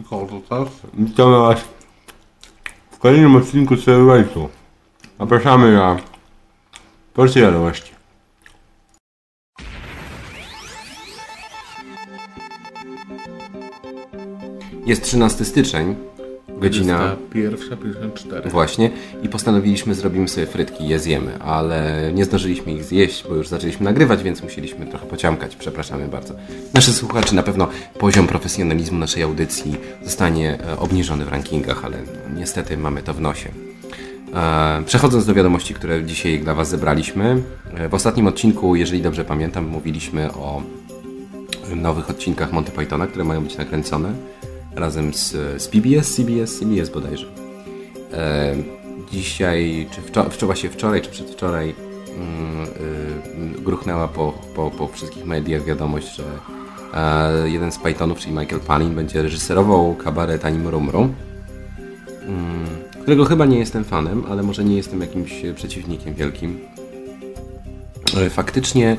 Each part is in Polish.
Kortas. Witamy Was w kolejnym odcinku Celuloidu. Zapraszamy na porcję wiadomości. Jest 13 styczeń, godzina Pierwsza 54. właśnie i postanowiliśmy zrobimy sobie frytki, je zjemy, ale nie zdążyliśmy ich zjeść, bo już zaczęliśmy nagrywać, więc musieliśmy trochę pociamkać, przepraszamy bardzo. Nasze słuchaczy na pewno poziom profesjonalizmu naszej audycji zostanie e, obniżony w rankingach, ale no, niestety mamy to w nosie. E, Przechodząc do wiadomości, które dzisiaj dla Was zebraliśmy. e, W ostatnim odcinku, jeżeli dobrze pamiętam, mówiliśmy o nowych odcinkach Monty Pythona, które mają być nakręcone razem z, z PBS, CBS, CBS bodajże. E, dzisiaj, czy wczor- wczoraj, czy przedwczoraj mm, y, gruchnęła po, po, po wszystkich mediach wiadomość, że e, jeden z Pythonów, czyli Michael Palin, będzie reżyserował kabaret Anim Rumrum, mm, którego chyba nie jestem fanem, ale może nie jestem jakimś przeciwnikiem wielkim. E, Faktycznie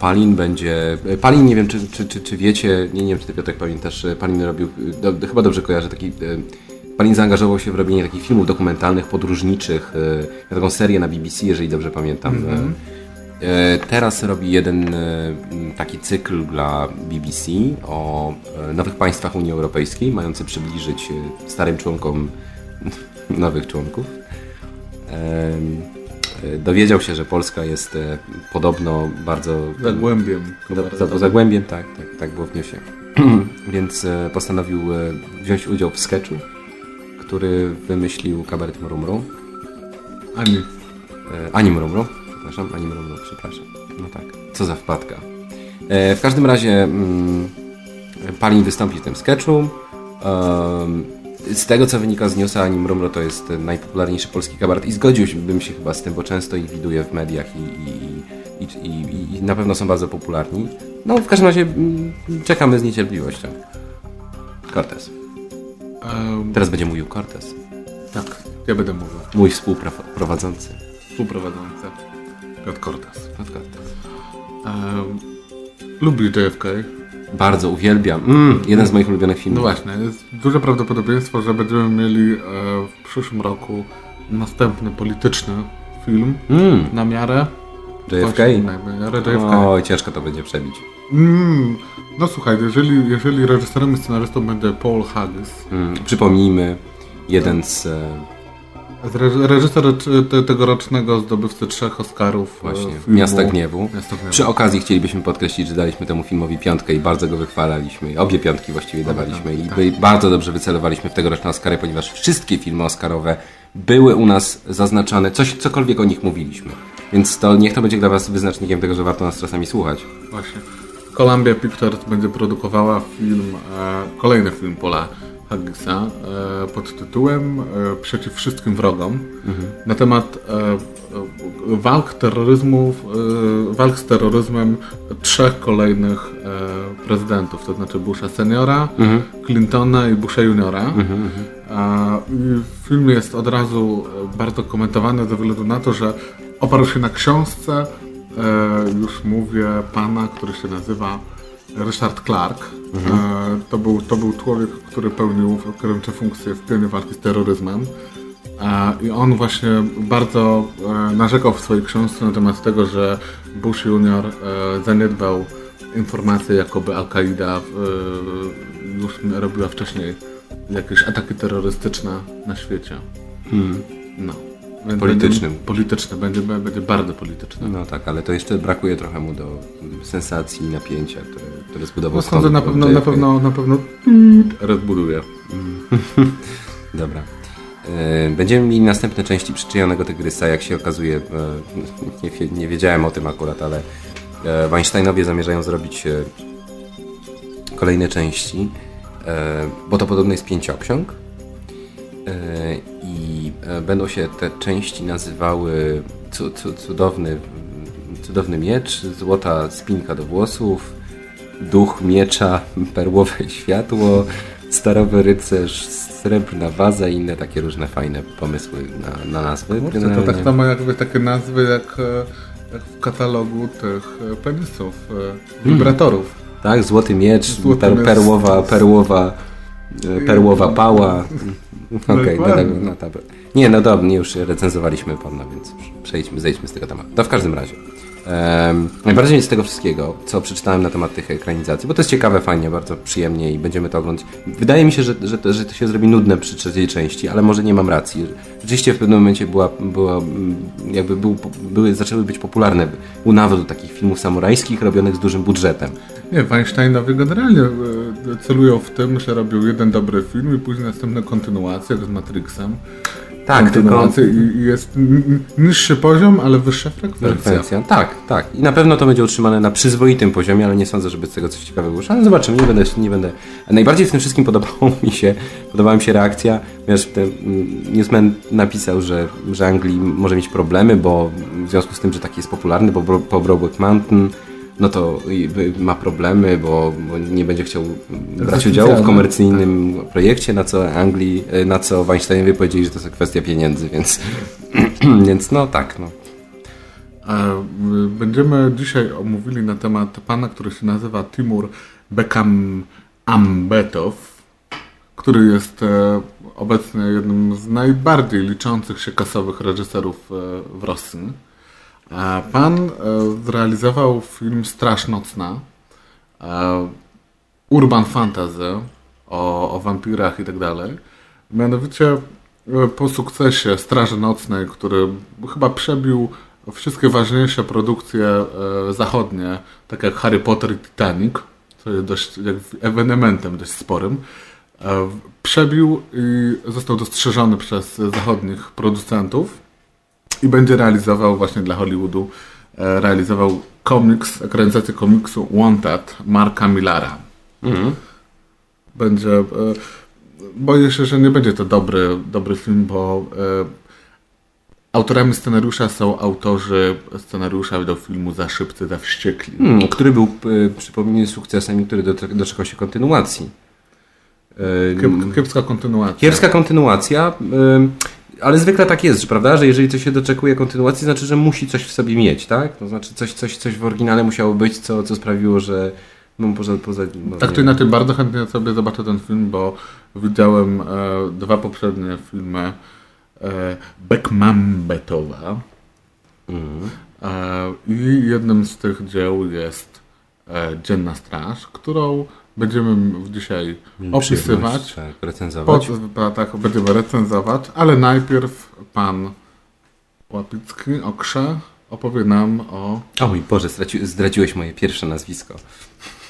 Palin będzie. Palin, nie wiem, czy, czy, czy, czy wiecie, nie, nie wiem, czy ty Piotrek pamiętasz, e, Palin robił, do, do, chyba dobrze kojarzę, taki. e, Palin zaangażował się w robienie takich filmów dokumentalnych, podróżniczych, e, taką serię na BBC, jeżeli dobrze pamiętam. E, e, Teraz robi jeden e, taki cykl dla BBC o e, nowych państwach Unii Europejskiej, mający przybliżyć e, starym członkom nowych członków. E, Dowiedział się, że Polska jest e, podobno bardzo Zagłębiem. za, za zagłębiem, tak, tak, tak było w newsie. Więc e, postanowił e, wziąć udział w sketchu, który wymyślił kabaret Mrumru. Ani. E, Anim Mrumru, przepraszam, Anim Mrumru, przepraszam. No tak, co za wpadka. E, w każdym razie mm, Palin wystąpi w tym sketchu. Z tego, co wynika z newsa, Anim Mrumru to jest najpopularniejszy polski kabaret i zgodziłbym się chyba z tym, bo często ich widuję w mediach i, i, i, i, na pewno są bardzo popularni. No, w każdym razie mm, czekamy z niecierpliwością. Cortez. Um, Teraz będzie mówił Cortez. tak, ja będę mówił. Mój współprowadzący. Współprowadzący. Piotr Kortas. Piotr Cortez. Um, lubię JFK. Bardzo uwielbiam. Mm, jeden z moich ulubionych No filmów. właśnie, jest duże prawdopodobieństwo, że będziemy mieli e, w przyszłym roku następny polityczny film Mm, na miarę. JFK? Na miarę JFK. Oj, ciężko to będzie przebić. Mm, no słuchaj, jeżeli, jeżeli reżyserem i scenarzystą będzie Paul Haggis, Mm, przypomnijmy, jeden z... E, Reżyser te- tegorocznego zdobywcy trzech Oscarów. e, właśnie, filmu Miasta Gniewu. Miasta Gniewu. Przy okazji chcielibyśmy podkreślić, że daliśmy temu filmowi piątkę i bardzo go wychwalaliśmy. Obie piątki właściwie dawaliśmy i tak. bardzo dobrze wycelowaliśmy w tegoroczne Oscary, ponieważ wszystkie filmy Oscarowe były u nas zaznaczane, coś, cokolwiek o nich mówiliśmy. Więc to niech to będzie dla Was wyznacznikiem tego, że warto nas czasami słuchać. Właśnie. Columbia Pictures będzie produkowała film, e, kolejny film Paula Haggisa e, pod tytułem e, Przeciw wszystkim wrogom na temat e, walk terroryzmu, e, walk z terroryzmem trzech kolejnych prezydentów, to znaczy Busha seniora, Clintona i Busha juniora. I Film jest od razu bardzo komentowany ze względu na to, że oparł się na książce, już mówię, pana, który się nazywa Richard Clark. E, to, był, to był człowiek, który pełnił kierownicze funkcje w pionie walki z terroryzmem. E, I on właśnie bardzo e, narzekał w swojej książce na temat tego, że Bush Junior e, zaniedbał informacje, jakoby Al-Kaida e, już robiła wcześniej jakieś ataki terrorystyczne na świecie. No. Politycznym. Będzie, polityczne, będzie, będzie bardzo polityczne. No tak, ale to jeszcze brakuje trochę mu do mm, sensacji i napięcia, które, które zbudował No sądzę, na pewno, na pewno, na pewno rozbuduje. Dobra. E, Będziemy mieli następne części Przyczajonego Tygrysa, jak się okazuje, e, nie, nie wiedziałem o tym akurat, ale e, Weinsteinowie zamierzają zrobić kolejne części. bo to podobno jest pięcioksiąg. E, I e, będą się te części nazywały cu, cu, cudowny, cudowny miecz, złota spinka do włosów, duch miecza, perłowe światło, starowy rycerz, srebrna waza i inne takie różne fajne pomysły na, na nazwy. Kurczę, to tak samo jakby takie nazwy jak, e, jak w katalogu tych penisów, wibratorów. Tak, złoty miecz, Złoty per, perłowa, perłowa, perłowa pała. Okej, do Dokładnie. tego, no dobra. Nie, no dobra, nie, już recenzowaliśmy pana, więc przejdźmy, zejdźmy z tego tematu. To w każdym razie. em, najbardziej z tego wszystkiego, co przeczytałem na temat tych ekranizacji, bo to jest ciekawe, fajnie, bardzo przyjemnie i będziemy to oglądać. Wydaje mi się, że, że, to, że to się zrobi nudne przy trzeciej części, ale może nie mam racji. Rzeczywiście w pewnym momencie była, była mm, jakby był, były, zaczęły być popularne u nawodu takich filmów samurajskich robionych z dużym budżetem. Nie, Weinsteinowie generalnie e, celują w tym, że robią jeden dobry film i później następne kontynuacje, jak z Matrixem. Tak, tylko i, jest niższy poziom, ale wyższa frekwencja. frekwencja. Tak, tak. I na pewno to będzie utrzymane na przyzwoitym poziomie, ale nie sądzę, żeby z tego coś ciekawego wyszło. Ale zobaczymy, nie będę, nie będę. Najbardziej w tym wszystkim podobało mi się, podobała mi się reakcja, ponieważ ten mm, newsman napisał, że, że Anglii może mieć problemy, bo w związku z tym, że taki jest popularny, bo po Brokeback Mountain no to ma problemy, bo, bo nie będzie chciał brać udziału w komercyjnym projekcie, na co Anglii, y, na co Weinsteinowie powiedzieli, że to jest kwestia pieniędzy, więc, więc no tak, no. Y, Będziemy dzisiaj omówili na temat pana, który się nazywa Timur Bekam Ambetow, który jest e, obecnie jednym z najbardziej liczących się kasowych reżyserów e, w Rosji. Pan e, zrealizował film Straż Nocna, e, urban fantasy o, o wampirach i tak dalej. Mianowicie e, po sukcesie Straży Nocnej, który chyba przebił wszystkie ważniejsze produkcje zachodnie, tak jak Harry Potter i Titanic, co jest dość ewenementem dość sporym, przebił i został dostrzeżony przez zachodnich producentów i będzie realizował właśnie dla Hollywoodu e, realizował komiks, ekranizację komiksu Wanted Marka Millara. Będzie e, boję się, że nie będzie to dobry, dobry film, bo e, autorami scenariusza są autorzy scenariusza do filmu Za szybcy, za wściekli. Hmm, który był, y, przypomnij, sukcesem i który doczek- doczekał się kontynuacji. Kiep, kiepska kontynuacja. Kiepska kontynuacja, ale zwykle tak jest, że, prawda, że jeżeli coś się doczekuje kontynuacji, znaczy, że musi coś w sobie mieć, tak? To znaczy coś, coś, coś w oryginale musiało być, co, co sprawiło, że no, poza, poza, no, Tak czy inaczej, bardzo chętnie sobie zobaczę ten film, bo widziałem e, dwa poprzednie filmy e, Beckmambetowa. E, I jednym z tych dzieł jest e, Dzienna Straż, którą będziemy dzisiaj opisywać. Tak, Po recenzować. tak, będziemy recenzować, ale najpierw pan Łapicki, Okrze, opowie nam o... O mój Boże, straci, zdradziłeś moje pierwsze nazwisko.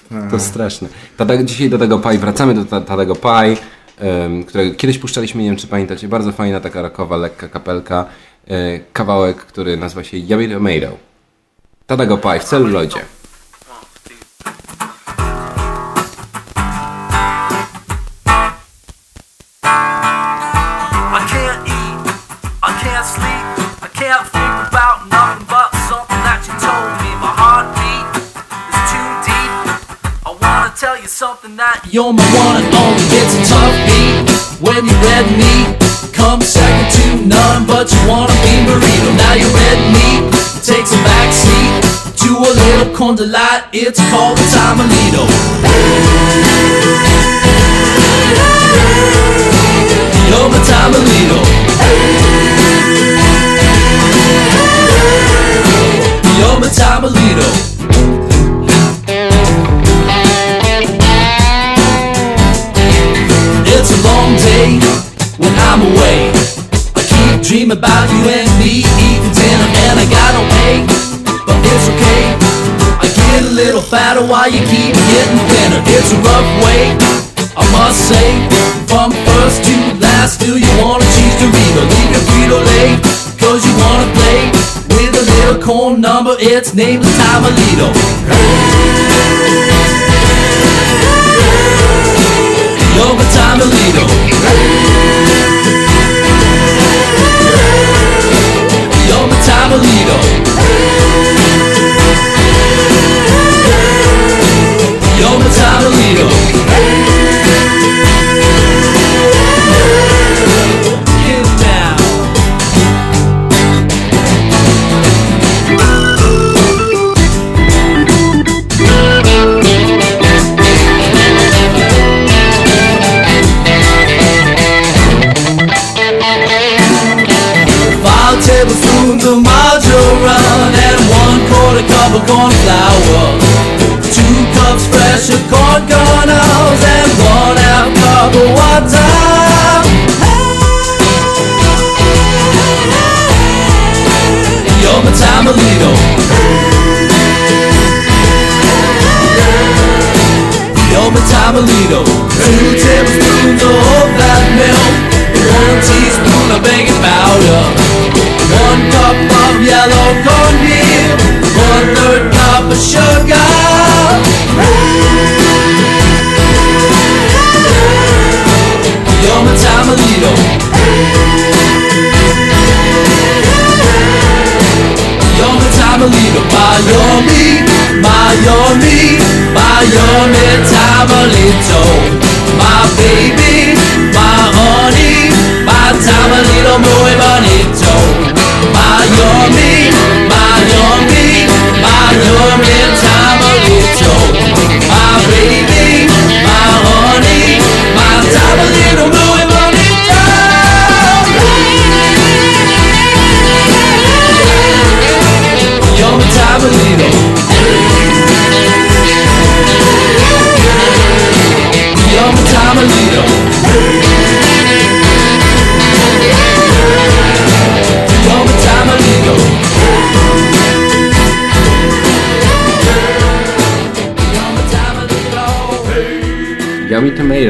Tak. To straszne. Tadek, dzisiaj do tego Pai, wracamy do ta- Tadego Pai, um, którego kiedyś puszczaliśmy, nie wiem czy pamiętacie, bardzo fajna taka rockowa, lekka kapelka, e, kawałek, który nazywa się Yummy Tomato. Tadego Pai w celuloidzie. You're my one and only. It's a tough beat when you red meat. Come second to none, but you wanna be burrito. Now you red meat takes a back seat to a little corn delight. It's called the Tamalito. why you keep getting thinner. It's a rough way, I must say. From first to last, do you want a cheese Dorito? Leave your Frito late? cause you wanna play with a little corn number. Its name is Tamalito. Yoga Tamalito. Yoga Tamalito.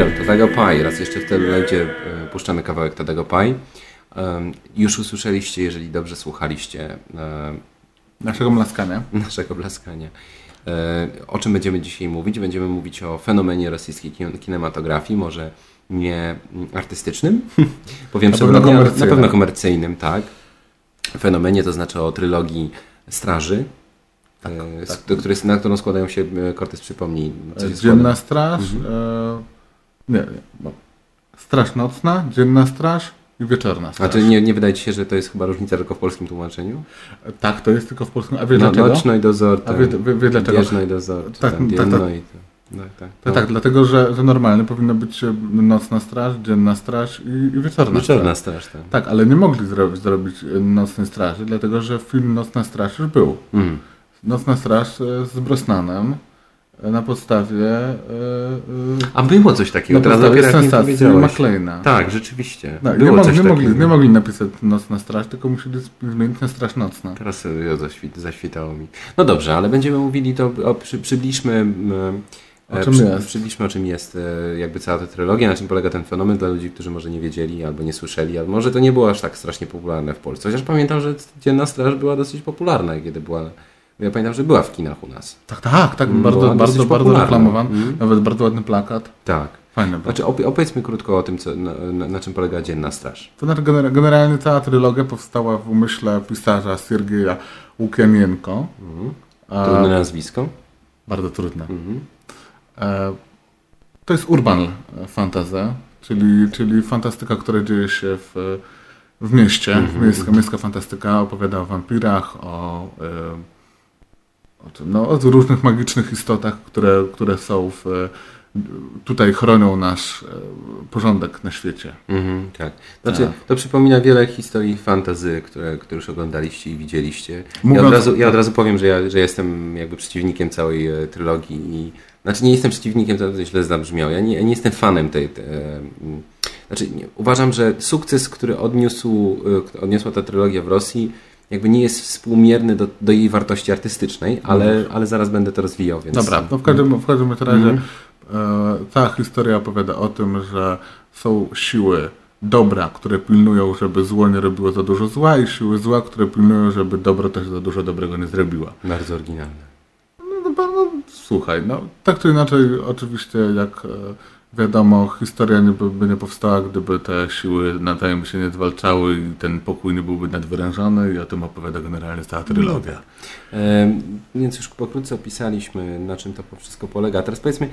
Tomato, Tadego Pie. Raz jeszcze w tym będzie e, puszczamy kawałek Tadego. Em, Już usłyszeliście, jeżeli dobrze słuchaliście e, Naszego mlaskania. naszego blaskania. E, O czym będziemy dzisiaj mówić? Będziemy mówić o fenomenie rosyjskiej kin- kinematografii, może nie mm, artystycznym, powiem Na pewno na komercyjnym. pewno komercyjnym, tak. Fenomenie to znaczy o trylogii Straży, z- do której, na którą składają się, co się Dzienna straż. Mhm. Nie, nie. bo Straż nocna, dzienna straż i wieczorna A straż. czy nie, nie wydaje Ci się, że to jest chyba różnica tylko w polskim tłumaczeniu? Tak, to jest tylko w polskim. A wie No, dlaczego? nocno i dozorcze. A wie- wie- wie dlaczego? Bieżno i dozorcze. Tak, Tak, tak, tak. i to. Tak, tak. No. tak, dlatego że, że normalnie powinna być nocna straż, dzienna straż i, i wieczorna Wieczorna straż. straż, tak. Tak, ale nie mogli zrobić, zrobić nocnej straży, dlatego że film Nocna Straż już był. Mm. Nocna Straż e, z Brosnanem na podstawie e, e, A było coś takiego, na teraz podstawie dopiero sensacji. McLeana. Tak, rzeczywiście. Tak, było nie, nie, mogli, nie mogli napisać Nocna Straż, tylko musieli zmienić na Straż Nocna. Teraz sobie zaświt, zaświtało mi. No dobrze, ale będziemy mówili to, o, przy, przybliżmy... m, O e, czym przy, jest. Przybliżmy o czym jest e, jakby cała ta trylogia, na czym polega ten fenomen dla ludzi, którzy może nie wiedzieli albo nie słyszeli, albo może to nie było aż tak strasznie popularne w Polsce. Chociaż pamiętam, że Dzienna Straż była dosyć popularna, kiedy była... Ja pamiętam, że była w kinach u nas. Tak, tak, tak, Mm, bardzo, bardzo, bardzo popularna. reklamowany. Mm. Nawet bardzo ładny plakat. Tak. Fajny był. Znaczy, op- opowiedzmy krótko o tym, co, na, na, na czym polega Dzienna Straż. To znaczy gener- generalnie cała trylogia powstała w umyśle pisarza Siergieja Łukianienko. A, Trudne nazwisko. bardzo trudne. Mhm. E, to jest urban fantasy, czyli, czyli fantastyka, która dzieje się w, w mieście. Mhm. Miejska, miejska fantastyka opowiada o wampirach, o, e, o, czym? no, o różnych magicznych istotach, które, które są w, tutaj chronią nasz e, porządek na świecie. Mhm, tak. Znaczy, Tak. to przypomina wiele historii fantazy, które, które już oglądaliście i widzieliście. Ja, Mówiąc- od razu, ja od razu powiem, że ja że jestem jakby przeciwnikiem całej e, trylogii i znaczy nie jestem przeciwnikiem, to źle zabrzmiało. Ja nie, ja nie jestem fanem tej. tej e, znaczy, nie, uważam, że sukces, który odniósł, e, odniosła ta trylogia w Rosji, jakby nie jest współmierny do, do jej wartości artystycznej, ale, ale zaraz będę to rozwijał, więc. Dobra, no w każdym, w każdym razie Mhm. e, cała historia opowiada o tym, że są siły dobra, które pilnują, żeby zło nie robiło za dużo zła i siły zła, które pilnują, żeby dobro też za dużo dobrego nie zrobiła. Bardzo oryginalne. No, no, no słuchaj, no tak czy inaczej oczywiście jak e, wiadomo historia nie by, by nie powstała, gdyby te siły nawzajem się nie zwalczały i ten pokój nie byłby nadwyrężony i o tym opowiada generalnie cała trylogia. E, Więc już pokrótce opisaliśmy, na czym to wszystko polega. A teraz powiedzmy,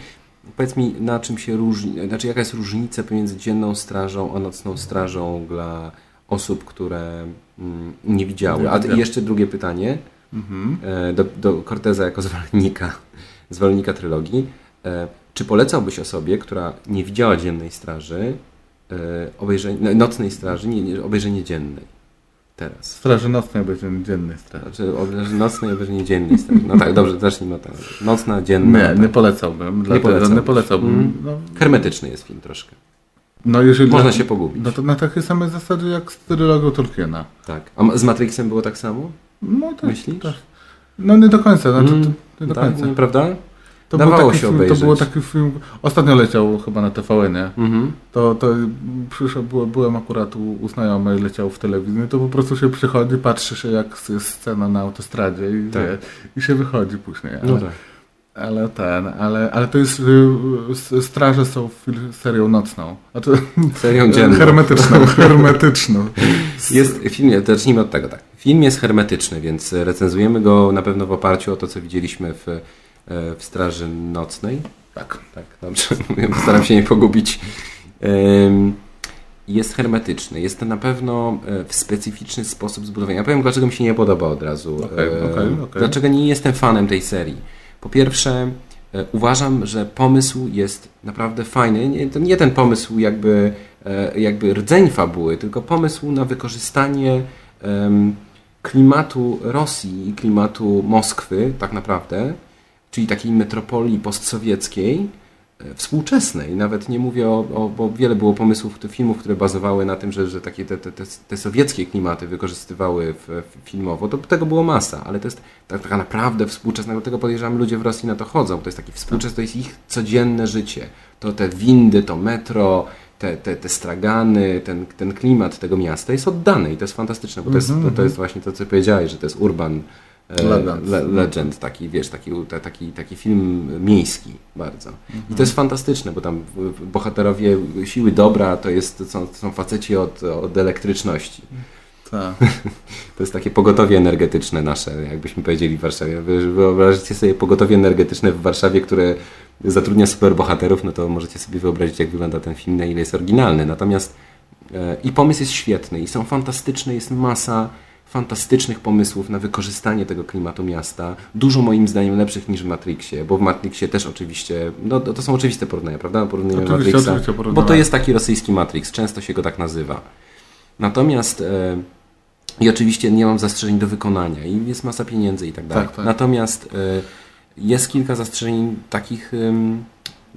powiedz mi, na czym się różni, znaczy jaka jest różnica pomiędzy dzienną strażą a nocną strażą dla osób, które mm, nie widziały. A jeszcze drugie pytanie e, do, do Corteza jako zwolennika, zwolennika trylogii. Czy polecałbyś osobie, która nie widziała dziennej straży, e, obejrzenie, nocnej straży, nie, nie, obejrzenie dziennej? Teraz. Straży nocnej będzie dziennej straży. Znaczy obejrzenie nocnej, obejrzenie dziennej strony. No tak, dobrze, zacznijmy od tego. Nocna, dzienna. Nie, tak. nie polecałbym. dlatego- polecałbyś. Nie polecałbym. Mhm. No, Hermetyczny jest film troszkę. no jeżeli Można się pogubić. No to na takiej samej zasadzie jak z trylogią Tolkiena. Tak. A z Matrixem było tak samo? No też, Myślisz? też. No nie do końca, znaczy, Mm, nie do tak, końca. nie, prawda? To Dawało był taki się film, To obejrzeć. było taki film, ostatnio leciał chyba na TVN, nie? Mhm. To, to przyszedł, byłem- akurat u, u znajomej, leciał w telewizji, no to po prostu się przychodzi, patrzy się jak jest scena na autostradzie i, Tak. wie, i się wychodzi później. Ale, No tak. ale ten, ale, ale to jest, y, straże są serią nocną. Znaczy, Serią dzienną. hermetyczną, hermetyczną. Jest film, zacznijmy od tego, tak. Film jest hermetyczny, więc recenzujemy go na pewno w oparciu o to, co widzieliśmy w, w Straży Nocnej. Tak, tak, dobrze. Mówię, Staram się nie pogubić. Jest hermetyczny. Jest to na pewno e, w specyficzny sposób zbudowany. Ja powiem, dlaczego mi się nie podoba od razu. E, okej, okej. Dlaczego nie jestem fanem tej serii. Po pierwsze, e, uważam, że pomysł jest naprawdę fajny. Nie, to nie ten pomysł jakby, e, jakby rdzeń fabuły, tylko pomysł na wykorzystanie klimatu Rosji i klimatu Moskwy tak naprawdę, czyli takiej metropolii postsowieckiej, e, współczesnej. Nawet nie mówię o, o bo wiele było pomysłów, tych filmów, które bazowały na tym, że, że takie te, te, te, sowieckie klimaty wykorzystywały w, filmowo. To tego było masa, ale to jest tak, taka naprawdę współczesna, dlatego podejrzewam, ludzie w Rosji na to chodzą. To jest taki współczesne, to jest ich codzienne życie. To te windy, to metro, te, te, te stragany, ten, ten klimat tego miasta jest oddany i to jest fantastyczne, bo to jest, to, to jest właśnie to, co powiedziałeś, że to jest urban Legend. le, legend, taki, wiesz, taki, ta- taki, taki film miejski bardzo. I to jest fantastyczne, bo tam bohaterowie siły dobra to, jest, to, są, to są faceci od, od elektryczności. Tak. To jest takie pogotowie energetyczne nasze, jakbyśmy powiedzieli w Warszawie. Wy- Wyobraźcie sobie pogotowie energetyczne w Warszawie, które zatrudnia superbohaterów, no to możecie sobie wyobrazić, jak wygląda ten film, na ile jest oryginalny. Natomiast e, i pomysł jest świetny, i są fantastyczne, jest masa fantastycznych pomysłów na wykorzystanie tego klimatu miasta. Dużo moim zdaniem lepszych niż w Matrixie, bo w Matrixie też oczywiście, no to są oczywiste porównania, prawda? Porównujemy Oczywiście, Matrixa, oczywiście bo to jest taki rosyjski Matrix, często się go tak nazywa. Natomiast e, i oczywiście nie mam zastrzeżeń do wykonania i jest masa pieniędzy i tak dalej. Tak, tak. Natomiast e, jest kilka zastrzeżeń takich ym,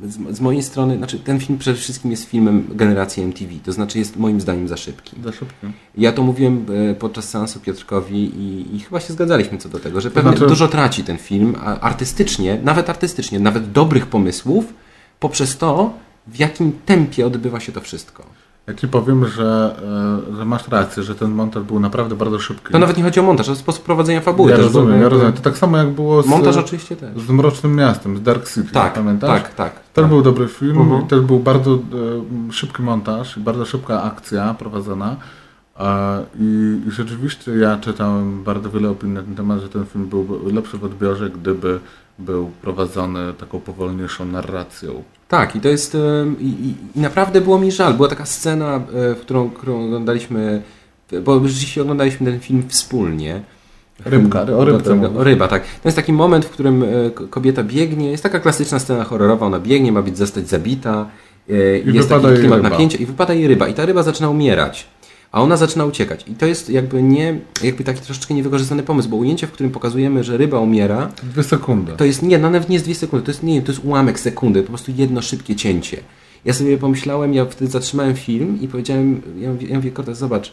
z, z mojej strony, znaczy ten film przede wszystkim jest filmem generacji MTV, to znaczy jest moim zdaniem za szybki. Za szybko. Ja to mówiłem e, podczas seansu Piotrkowi i, i chyba się zgadzaliśmy co do tego, że pewnie znaczy- dużo traci ten film, a artystycznie, nawet artystycznie, nawet dobrych pomysłów, poprzez to, w jakim tempie odbywa się to wszystko. Ja ci powiem, że, e, że masz rację, że ten montaż był naprawdę bardzo szybki. To nawet nie chodzi o montaż, o sposób prowadzenia fabuły. ja rozumiem, ja rozumiem. To tak samo jak było z, Montaż oczywiście też. z Mrocznym Miastem, z Dark City, Tak, pamiętasz? tak, tak. Też tak. był dobry film Mhm. i też był bardzo e, szybki montaż i bardzo szybka akcja prowadzona. E, i, I rzeczywiście ja czytałem bardzo wiele opinii na ten temat, że ten film byłby lepszy w odbiorze, gdyby był prowadzony taką powolniejszą narracją. Tak, i to jest. em, I, i, naprawdę było mi żal. Była taka scena, e, w którą, którą oglądaliśmy, bo rzeczywiście oglądaliśmy ten film wspólnie. Rybka, o rybce O, ryba, tak. To jest taki moment, w którym ko- kobieta biegnie. Jest taka klasyczna scena horrorowa, ona biegnie, ma być zostać zabita. I jest taki klimat ryba. napięcia i wypada jej ryba. I ta ryba zaczyna umierać. A ona zaczyna uciekać. I to jest jakby nie, jakby taki troszeczkę niewykorzystany pomysł, bo ujęcie, w którym pokazujemy, że ryba umiera, Dwie sekundy. to jest nie, no nawet nie jest dwie sekundy, to jest nie, to jest ułamek sekundy, po prostu jedno szybkie cięcie. Ja sobie pomyślałem, ja wtedy zatrzymałem film i powiedziałem, ja mówię, ja mówię Kortes, zobacz,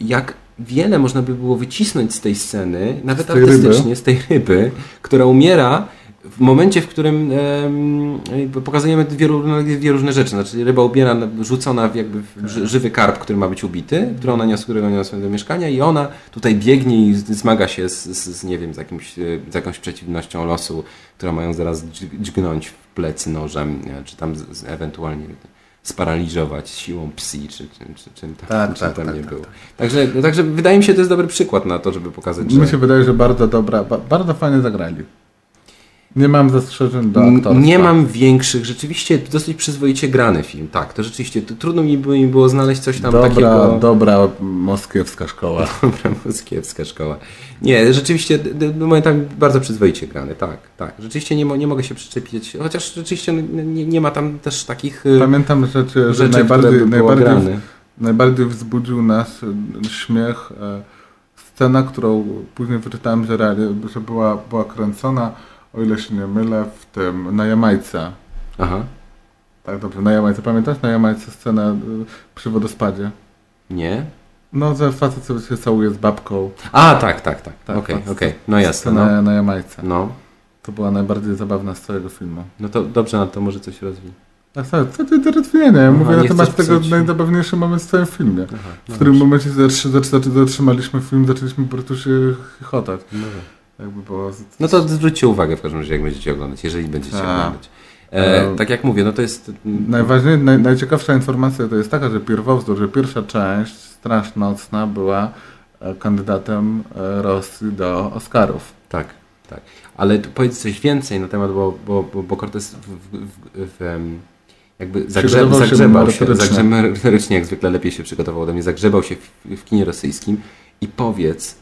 jak wiele można by było wycisnąć z tej sceny, nawet Z artystycznie, ryby? z tej ryby, która umiera w momencie, w którym em, pokazujemy dwie, różne- dwie różne rzeczy. Znaczy ryba ubiera, rzucona w jakby w ży- żywy karp, który ma być ubity, który ona niosła, którego niosła do mieszkania i ona tutaj biegnie i zmaga się z, z, z nie wiem, z, jakimś, e, z jakąś przeciwnością losu, która mają zaraz dź- dźgnąć w plecy nożem, nie? czy tam z, z, ewentualnie sparaliżować siłą psi, czy, czy, czy czym tam, Tak, czym tak, tam tak, nie tak, było. Także, no, także wydaje mi się, to jest dobry przykład na to, żeby pokazać, że... Mi się wydaje, że bardzo dobra, ba, bardzo fajnie zagrali. Nie mam zastrzeżeń do aktorstwa. Nie mam większych, rzeczywiście dosyć przyzwoicie grany film, tak, to rzeczywiście, to trudno mi było, mi było znaleźć coś tam Dobra, takiego... dobra moskiewska szkoła. Dobra, moskiewska szkoła. Nie, rzeczywiście, d- momentami bardzo przyzwoicie grany, tak, tak. Rzeczywiście nie, mo, nie mogę się przyczepić, chociaż rzeczywiście no, nie, nie ma tam też takich y, Pamiętam rzeczy, że rzeczy, najbardziej, by najbardziej, grane. najbardziej wzbudził nas e, śmiech e, scena, którą później wyczytałem, że, że była, była kręcona, o ile się nie mylę, w tym, na Jamajce. Aha, Tak dobrze, na Jamajce. Pamiętasz na Jamajce scenę e, przy wodospadzie? nie? No, że facet sobie się całuje z babką. A, tak, tak, tak, Tak, okej, tak. okej, no jasne, Scenę no. na Jamajce. no. To była najbardziej zabawna z całego filmu. No to dobrze, no to może coś rozwij. Tak, tak, co ty rozwijania? Ja mówię na temat tego najzabawniejszy moment w całym filmie. Aha, no w którym dobrze. momencie zatrzy- zatrzy- zatrzymaliśmy film, zaczęliśmy po prostu się chichotać. No, Jakby było... no to zwróćcie uwagę w każdym razie, jak będziecie oglądać, jeżeli będziecie Tak. oglądać. E, E, tak jak mówię, no to jest... Najważniej, naj, najciekawsza informacja to jest taka, że pierwowzór, że pierwsza część, Straż Nocna, była e, kandydatem e, Rosji do Oscarów. Tak, tak. Ale powiedz coś więcej na temat, bo, bo, bo, bo Cortez w, w, w, jakby zagrzeb, zagrzebał się, merytorycznie. jak zwykle lepiej się przygotował ode mnie, zagrzebał się w, w kinie rosyjskim i powiedz,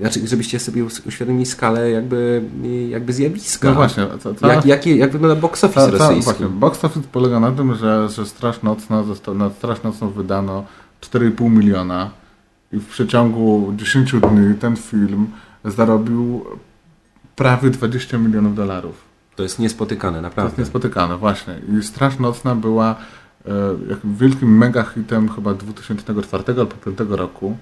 znaczy, żebyście sobie uświadomili skalę jakby, jakby zjawiska. No właśnie, ca, ca, Jak, jak, jak wygląda box office ca, ca, rosyjski? właśnie, box office polega na tym, że, że Straż Nocna został, na Straż Nocną wydano 4,5 miliona i w przeciągu 10 dni ten film zarobił prawie 20 milionów dolarów. To jest niespotykane, To naprawdę. jest niespotykane, właśnie. I Straż Nocna była e, wielkim mega hitem chyba 2004 albo 2005 roku.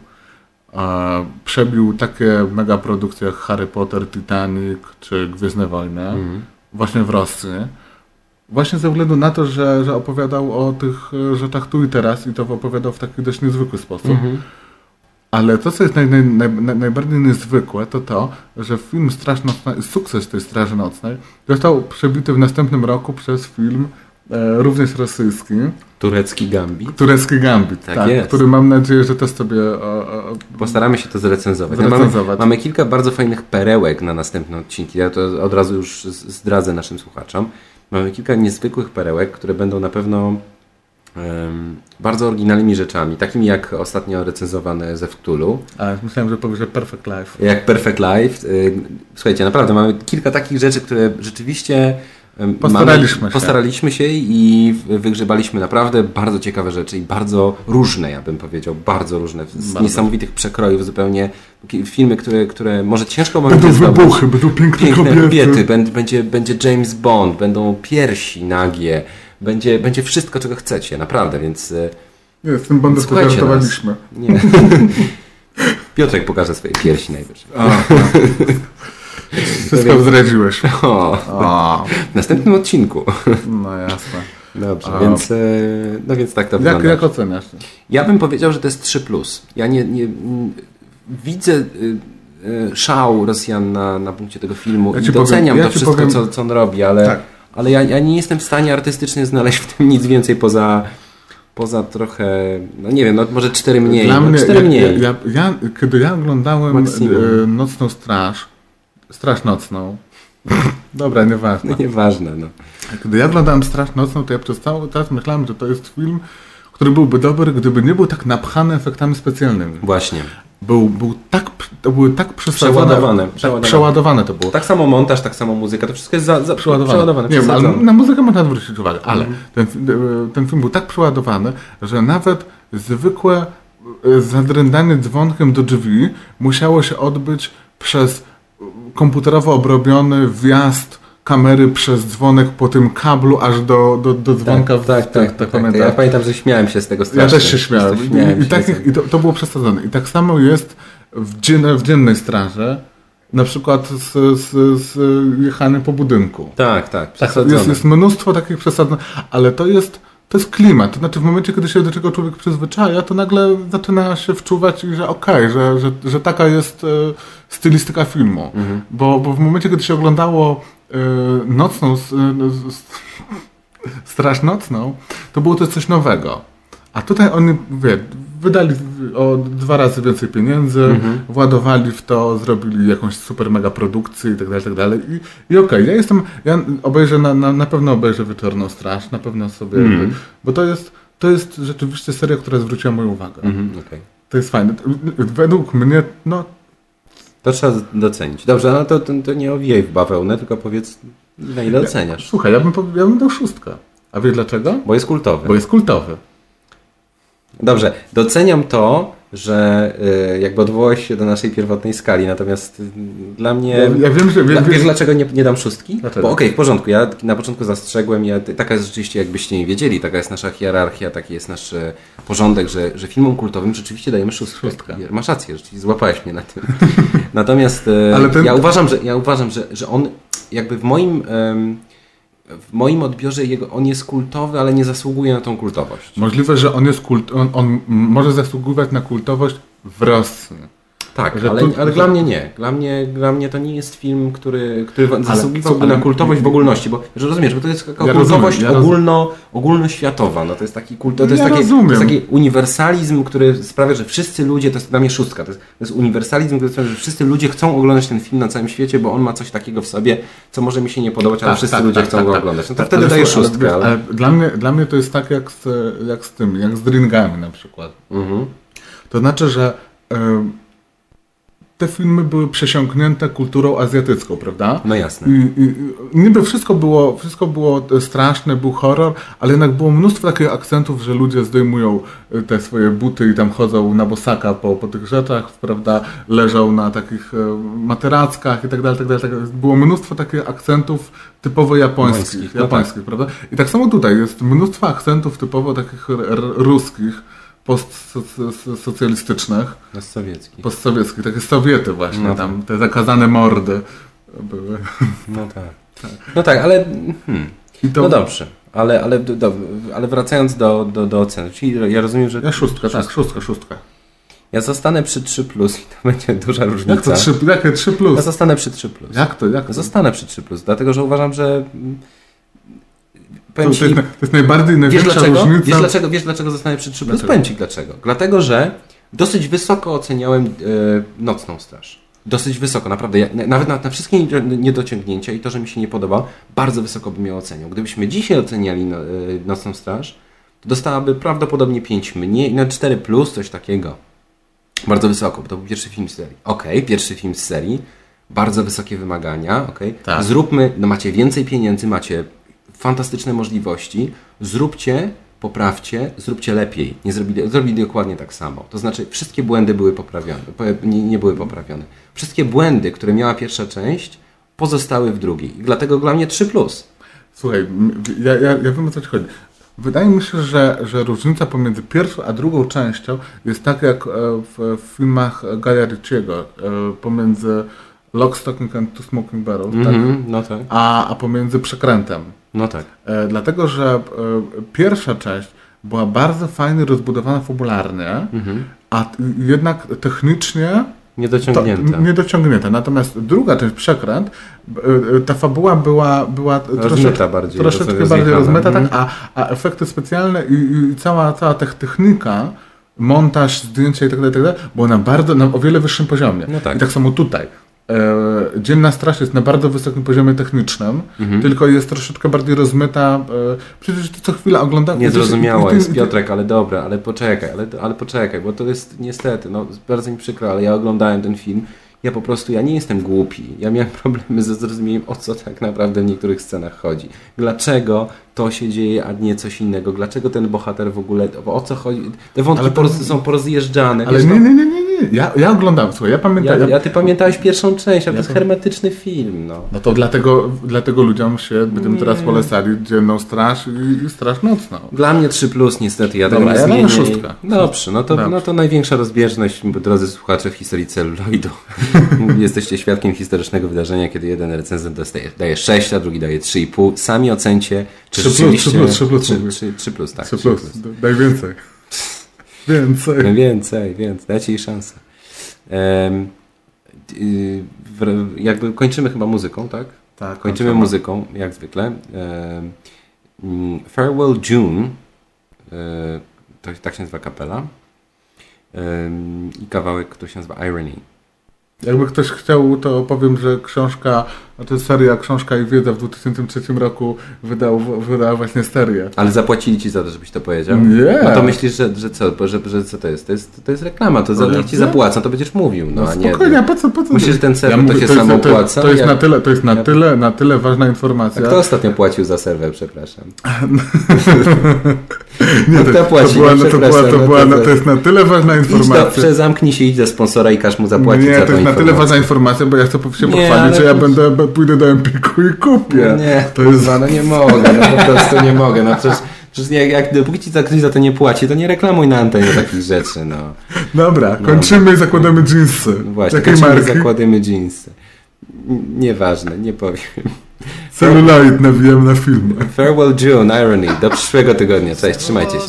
E, przebił takie mega produkcje jak Harry Potter, Titanic czy Gwiezdne Wojny Mhm. właśnie w Rosji. Właśnie ze względu na to, że, że opowiadał o tych e, rzeczach tu i teraz i to opowiadał w taki dość niezwykły sposób. Mhm. Ale to, co jest naj, naj, naj, naj, najbardziej niezwykłe, to to, że film Straż Nocna sukces tej Straży Nocnej został przebity w następnym roku przez film również rosyjski, Turecki Gambit. turecki Gambit, Tak tak, który mam nadzieję, że też sobie o, o, Postaramy się to zrecenzować. No Zrecenzować. mamy, mamy kilka bardzo fajnych perełek na następne odcinki. Ja to od razu już zdradzę naszym słuchaczom. Mamy kilka niezwykłych perełek, które będą na pewno em, bardzo oryginalnymi rzeczami, takimi jak ostatnio recenzowane ze Wktulu, A, myślałem, że powiesz, że Perfect Life. jak Perfect Life. Y, Słuchajcie, naprawdę mamy kilka takich rzeczy, które rzeczywiście Postaraliśmy mamy, się. postaraliśmy się i wygrzebaliśmy naprawdę bardzo ciekawe rzeczy i bardzo różne, ja bym powiedział, bardzo różne, z Bardzo. niesamowitych przekrojów zupełnie. Filmy, które, które może ciężko będzie Będą zdobyć. wybuchy, będą piękne Piękne kobiety. kobiety, będzie, będzie, James Bond, będą piersi nagie, będzie, będzie wszystko, czego chcecie, naprawdę, więc e, Nie, z tym Bondem to żartowaliśmy. nie. Piotrek pokaże swoje piersi najwyżej. A, Wszystko zdradziłeś. O, A, w następnym odcinku. no jasne. Dobrze, A. więc, e, no więc tak to Jak, wygląda. jak oceniasz? Ja bym powiedział, że to jest 3. Plus. Ja nie, nie widzę y, y, szał Rosjan na, na punkcie tego filmu Ja i ci powiem- doceniam ja to wszystko, powiem- co, co on robi, ale, Tak. ale ja, ja nie jestem w stanie artystycznie znaleźć w tym nic więcej poza, poza trochę, no nie wiem, no może 4 mniej. Dla no, mnie, 4 ja, mniej. ja, ja, kiedy ja oglądałem Maksimum. e, Nocną Straż, Straż Nocną, dobra, nieważne. No nieważne, no. Kiedy ja oglądałem Straż Nocną, to ja przez cały czas myślałem, że to jest film, który byłby dobry, gdyby nie był tak napchany efektami specjalnymi. Właśnie. Był, był tak, to były tak Przeładowane, przeładowane. przeładowane to było. Tak samo montaż, tak samo muzyka, to wszystko jest za, za przeładowane. przeładowane nie ale na muzykę można zwrócić uwagę, ale Mhm. ten, e, ten film był tak przeładowany, że nawet zwykłe e, zadrędanie dzwonkiem do drzwi musiało się odbyć przez komputerowo obrobiony wjazd kamery przez dzwonek po tym kablu aż do, do, do dzwonka w tak, tak, tak, tak, komentarzach. Ja pamiętam, że śmiałem się z tego Ja strasznie. też się śmiałem. Śmiałem I, się z- i to, to było przesadzone. I tak samo jest w, dzien, w dziennej straży, na przykład z, z, z jechany po budynku. Tak, tak, przesadzone. Jest, jest mnóstwo takich przesadzonych, ale to jest, to jest klimat. To znaczy w momencie, kiedy się do czego człowiek przyzwyczaja, to nagle zaczyna się wczuwać że okej, że, że, że taka jest e, stylistyka filmu. Mhm. Bo, bo w momencie, kiedy się oglądało e, nocną s- Straż Nocną, to było to coś nowego. A tutaj oni, wie, wydali o dwa razy więcej pieniędzy, Mhm. władowali w to, zrobili jakąś super mega produkcję i tak dalej, i tak dalej. I, i okej, ja jestem, ja obejrzę, na, na, na pewno obejrzę Wieczorną Straż, na pewno sobie, Mhm. bo to jest, to jest rzeczywiście seria, która zwróciła moją uwagę. Mhm, okej. To jest fajne. Według mnie, no, To trzeba docenić. Dobrze, no to, to, to nie owijaj w bawełnę, tylko powiedz, na ile oceniasz. słuchaj, ja bym, ja bym dał szóstkę. A wiesz dlaczego? Bo jest kultowy. Bo jest kultowy. Dobrze, doceniam to, że y, jakby odwołałeś się do naszej pierwotnej skali, natomiast y, dla mnie... Ja, ja wiem, że... Dla, Wiem, wiesz dlaczego nie, nie dam szóstki? Dlaczego? Bo okej, w porządku, ja na początku zastrzegłem, ja, taka jest rzeczywiście, jakbyście nie wiedzieli, taka jest nasza hierarchia, taki jest nasz e, porządek, że, że filmom kultowym rzeczywiście dajemy szóstkę. Szóstkę. Masz rację, rzeczywiście złapałeś mnie na tym. Natomiast e, ten- ja uważam, że, ja uważam że, że on jakby w moim... w moim odbiorze jego, on jest kultowy, ale nie zasługuje na tą kultowość. Możliwe, że on jest kult, on, on może zasługiwać na kultowość w Rosji. Tak, ale, ale dla mnie nie. Dla mnie, dla mnie to nie jest film, który, który zasługiwałby na kultowość w ogólności, bo że rozumiesz, bo to jest taka Ja kultowość rozumiem, ja ogólno, ogólnoświatowa. No to jest taki kult, to, jest Ja taki, to jest taki uniwersalizm, który sprawia, że wszyscy ludzie, to jest dla mnie szóstka, to jest, to jest uniwersalizm, który sprawia, że wszyscy ludzie chcą oglądać ten film na całym świecie, bo on ma coś takiego w sobie, co może mi się nie podobać, ale Tak, wszyscy tak, ludzie tak, chcą tak, go tak. oglądać. No to Tak, wtedy daje szóstkę, ale, ale... dla, mnie, dla mnie to jest tak jak z, jak z tym, jak z Dringami na przykład. Mhm. To znaczy, że em, te filmy były przesiąknięte kulturą azjatycką, prawda? No jasne. I, i, niby wszystko było, wszystko było straszne, był horror, ale jednak było mnóstwo takich akcentów, że ludzie zdejmują y, te swoje buty i tam chodzą na bosaka po, po tych rzeczach, prawda? Leżą na takich e, materackach i tak dalej, tak dalej. Tak dalej. Było mnóstwo takich akcentów typowo japońskich, Japońskich, no japońskich prawda? I tak samo tutaj jest mnóstwo akcentów typowo takich ruskich, postsocjalistycznych, sowiecki. postsowieckich, takie Sowiety właśnie, No tak. tam te zakazane mordy były. No tak. No tak, ale... Hmm. To, No dobrze, ale, ale, do, ale wracając do, do, do oceny, czyli ja rozumiem, że Ja szóstka, tak, szóstka, szóstka. ja zostanę przy 3 plus i to będzie duża Jak różnica. to 3, jakie 3 Ja plus? zostanę przy 3 plus. Jak to, jak to? Zostanę przy 3 plus, dlatego że uważam, że To, powiem to, ci, jest, to jest najbardziej, wiesz dlaczego? różnica. Wiesz dlaczego, wiesz dlaczego zostanę przy 3 plus? Powiem ci dlaczego. Dlatego, że dosyć wysoko oceniałem e, Nocną Straż. Dosyć wysoko, naprawdę. Ja, na- nawet na, na wszystkie nie- niedociągnięcia i to, że mi się nie podoba, bardzo wysoko bym ją ocenił. Gdybyśmy dzisiaj oceniali no, e, Nocną Straż, to dostałaby prawdopodobnie 5 mniej, na 4 plus, coś takiego. Bardzo wysoko, bo to był pierwszy film z serii. Okej, pierwszy film z serii, bardzo wysokie wymagania, okej. Tak. Zróbmy, no macie więcej pieniędzy, macie fantastyczne możliwości, zróbcie, poprawcie, zróbcie lepiej. Nie zrobili, zrobili dokładnie tak samo. To znaczy, wszystkie błędy były poprawione, po- nie, nie były poprawione. Wszystkie błędy, które miała pierwsza część, pozostały w drugiej. I dlatego dla mnie 3+. Plus. Słuchaj, ja, ja, ja wiem o co ci chodzi. Wydaje mi się, że, że różnica pomiędzy pierwszą a drugą częścią jest tak jak e, w, w filmach Gaja Ritchiego, e, pomiędzy Lock, Stock and Two Smoking Barrels, tak? Mhm, no tak. a, a pomiędzy Przekrętem. No tak. E, dlatego, że e, pierwsza część była bardzo fajnie rozbudowana fabularnie, Mhm. a jednak technicznie Niedociągnięte. niedociągnięte. Natomiast druga część, Przekręt, e, ta fabuła była, była troszeczkę, bardziej, troszeczkę bardziej rozmyta, tak, Mhm. a, a efekty specjalne i, i cała, cała tech- technika, montaż, zdjęcia i tak dalej, i tak dalej, była na bardzo, na o wiele wyższym poziomie. No tak. I tak samo tutaj. E, Dzienna Straż jest na bardzo wysokim poziomie technicznym, Mhm. tylko jest troszeczkę bardziej rozmyta. E, przecież ty co chwilę oglądam. Niezrozumiała jest Piotrek, ale dobra, ale poczekaj, ale, ale poczekaj, bo to jest niestety, no bardzo mi przykro, ale ja oglądałem ten film, ja po prostu, ja nie jestem głupi, ja miałem problemy ze zrozumieniem, o co tak naprawdę w niektórych scenach chodzi. Dlaczego to się dzieje, a nie coś innego? Dlaczego ten bohater w ogóle, o co chodzi? Te wątki Ale to- są porozjeżdżane. Ale wiesz, nie, no. nie, nie, nie, nie. Ja, ja oglądam, słuchaj, ja pamiętam. Ja, ja, ty pamiętałeś pierwszą część, a to jest hermetyczny film, no. No to dlatego, dlatego ludziom się będziemy teraz polecali dzienną straż i, i straż nocną. Dla mnie 3 plus niestety, ja Dobra, tego nie ja szóstkę. Dobrze, no to, Dobrze. no to największa rozbieżność, drodzy słuchacze, w historii celuloidu. Jesteście świadkiem historycznego wydarzenia, kiedy jeden recenzent dostaje, daje 6, a drugi daje 3,5. Sami ocencie, czy 3 plus, rzeczywiście... 3 plus, 3 plus 3, mówisz. 3, 3 plus, tak. 3 3 plus, daj więcej. Więcej. Więcej, więcej, dajcie jej szansę. W- jakby kończymy chyba muzyką, tak? Tak, Kończymy muzyką, jak zwykle. Mm, Farewell June, e, to, tak się nazywa kapela. Em, I kawałek, który się nazywa Irony. Jakby ktoś chciał, to powiem, że książka, no to jest seria Książka i Wiedza w 2003 roku wydał, wydał właśnie serię. Ale zapłacili ci za to, żebyś to powiedział? Nie. No to myślisz, że, że co, że, że co to jest? To jest, to jest reklama, to za, niech ci zapłacą, to będziesz mówił, no, No a nie... spokojnie, a po co, po co? Myślisz, że ten serwer to mówię, się jest- samo to, opłaca? To jest, Jak- na tyle, to jest na tyle, na tyle ważna informacja. A kto ostatnio płacił za serwer, przepraszam? Nie, Kto płaci? to, była, No to, była, to, no była, to- no, to jest na tyle ważna Idź do, informacja. zamknij się, idź do sponsora i każ mu zapłacić Nie, za to jest na tyle ważna informacja, bo ja chcę się pochwalić, ale że ja to- będę, pójdę do Empiku i kupię. Nie, to jest... no nie mogę, no po prostu nie mogę. No przecież, przecież jak, jak dopóki ci za ktoś za to nie płaci, to nie reklamuj na antenie takich rzeczy, no. Dobra, kończymy i zakładamy jeansy. No Właśnie, Jakiej kończymy, marki? zakładamy jeansy. N- Nieważne, nie powiem. Celluloid nawijam na film. Farewell June, Irony. Do przyszłego tygodnia. Cześć, trzymajcie się.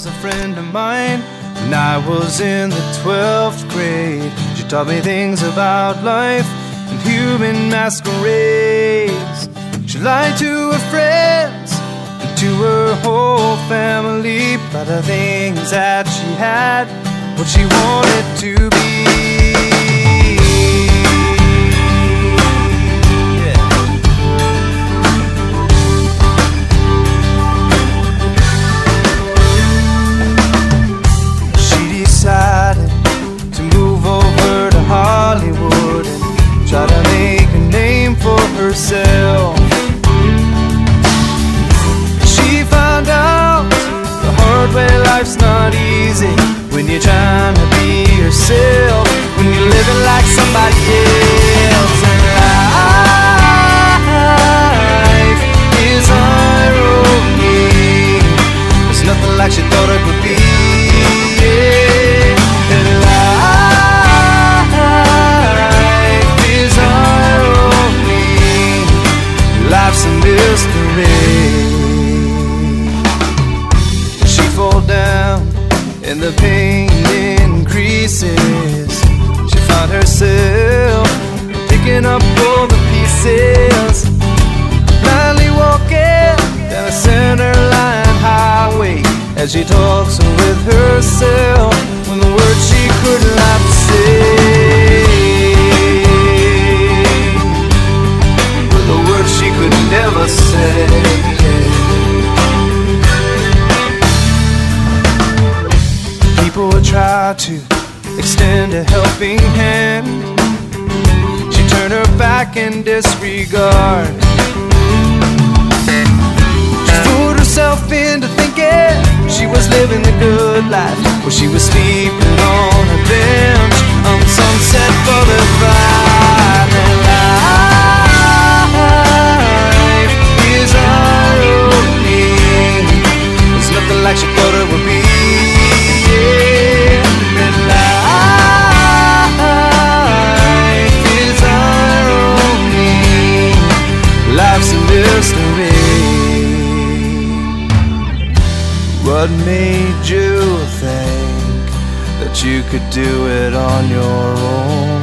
Was a friend of mine when I was in the 12th grade. She taught me things about life and human masquerades. She lied to her friends and to her whole family about the things that she had, what she wanted to be. Way life's not easy when you're trying to be yourself, when you're living like somebody else. Herself picking up all the pieces blindly walking down a center line highway as she talks with herself when the words she could not say. Were the words she could never say. People would try to extend a helping hand. She turned her back in disregard. She fooled herself into thinking she was living the good life while she was sleeping on a bench on Sunset Boulevard. And life is irony. There's nothing like she thought it What made you think that you could do it on your own?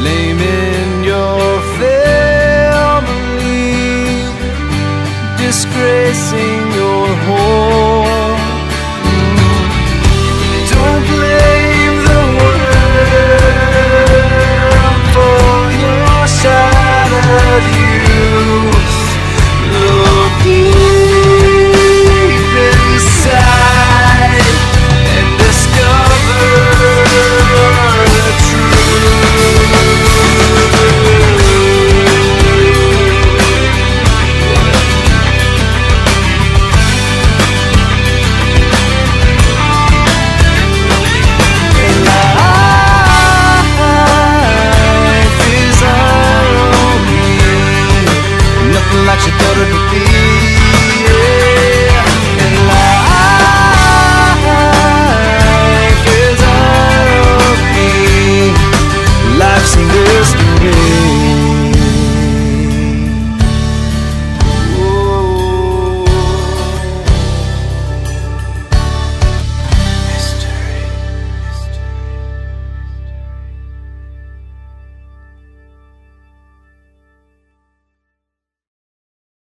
Blaming your family, disgracing your home.